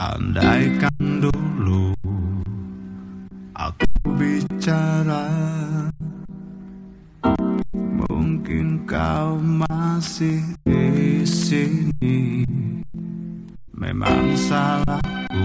Andaikan dulu aku bicara Mungkin kau masih di sini. Memang salahku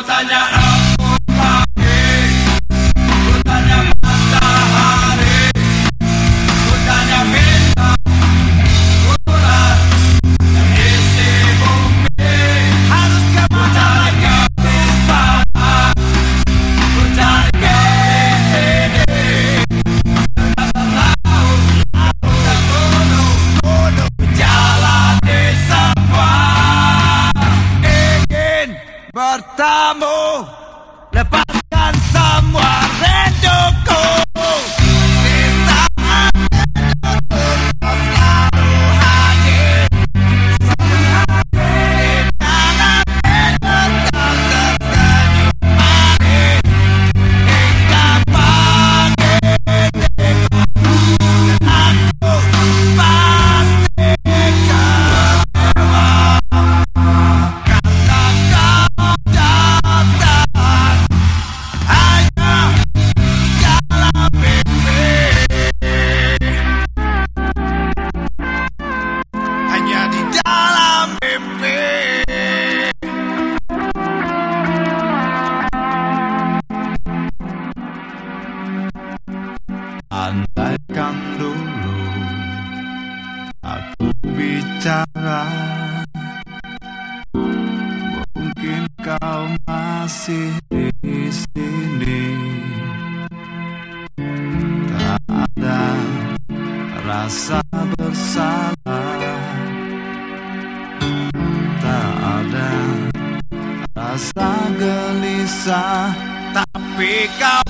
Ku Ingin bertemu Lepaskan semua kau masih di sini. Tak ada rasa bersalah. Tak ada rasa gelisah. Tapi kau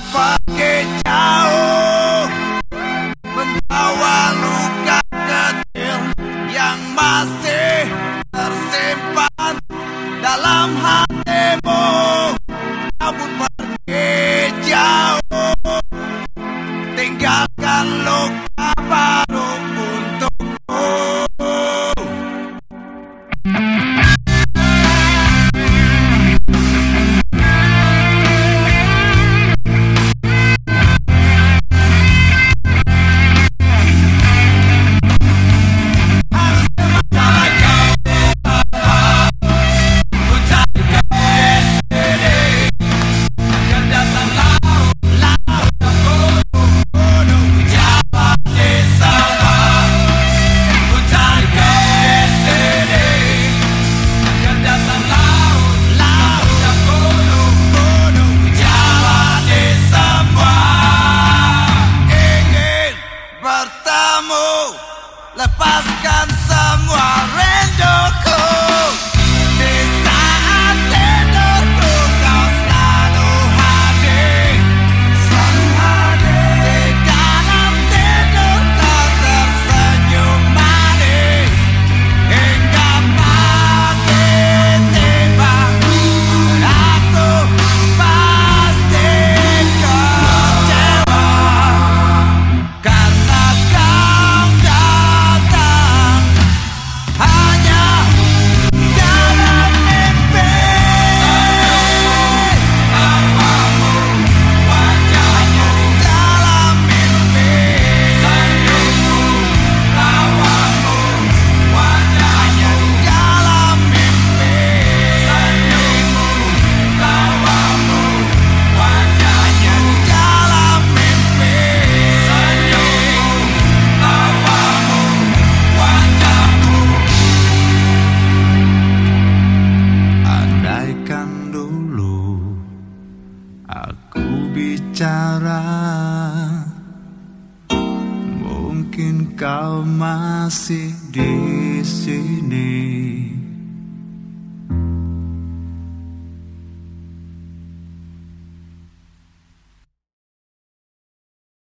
Mungkin kau masih di sini